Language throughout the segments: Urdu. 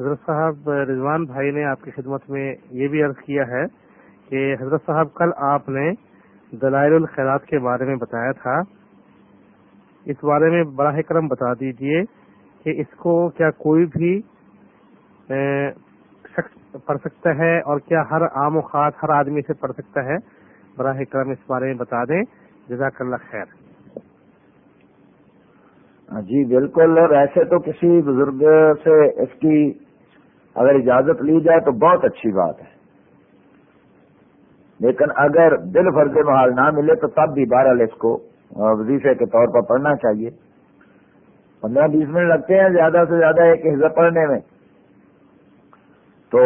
حضرت صاحب، رضوان بھائی نے آپ کی خدمت میں یہ بھی عرض کیا ہے کہ حضرت صاحب، کل آپ نے دلائل الخیرات کے بارے میں بتایا تھا۔ اس بارے میں براہ کرم بتا دیجیے کہ اس کو کیا کوئی بھی شخص پڑھ سکتا ہے اور کیا ہر عام و خاص ہر آدمی سے پڑھ سکتا ہے؟ براہ کرم اس بارے میں بتا دیں۔ جزاک اللہ خیر۔ ہاں جی بالکل۔ ویسے تو کسی بزرگ سے اس کی اگر اجازت لی جائے تو بہت اچھی بات ہے۔ لیکن اگر دل فرض محال نہ ملے تو تب بھی بہرحال اس کو وظیفے کے طور پر پڑھنا چاہیے۔ پندرہ بیس منٹ لگتے ہیں زیادہ سے زیادہ ایک حصہ پڑھنے میں۔ تو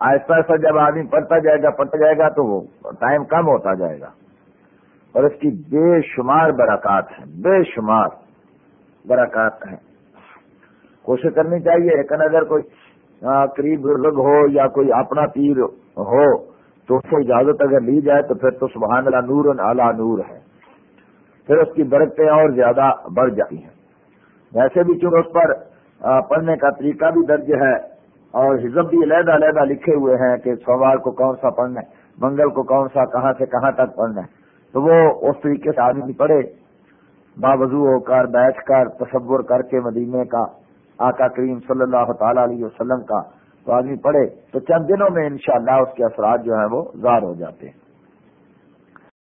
آہستہ آہستہ جب آدمی پڑھتا جائے گا، پڑھتا جائے گا تو وہ ٹائم کم ہوتا جائے گا۔ اور اس کی بے شمار برکات ہیں، بے شمار برکات ہیں۔ کوشش کرنی چاہیے لیکن اگر کوئی قریب بزرگ ہو یا کوئی اپنا پیر ہو، تو اس کو اجازت اگر لی جائے تو پھر تو سبحان اللہ نور اعلیٰ نور ہے۔ پھر اس کی برکتیں اور زیادہ بڑھ جاتی ہیں۔ ویسے بھی چونکہ اس پر پڑھنے کا طریقہ بھی درج ہے اور حزب بھی علیحدہ علیحدہ لکھے ہوئے ہیں کہ سوموار کو کون سا پڑھنا ہے، منگل کو کون سا، کہاں سے کہاں تک پڑھنا ہے۔ تو وہ اس طریقے سے آدمی پڑھے، باوضو ہو کر، بیٹھ کر، تصور کر کے مدینے کا آقا کریم صلی اللہ تعالی علیہ وسلم کا تو آدمی پڑھے تو چند دنوں میں انشاءاللہ اس کے اثرات جو ہیں وہ ظاہر ہو جاتے ہیں۔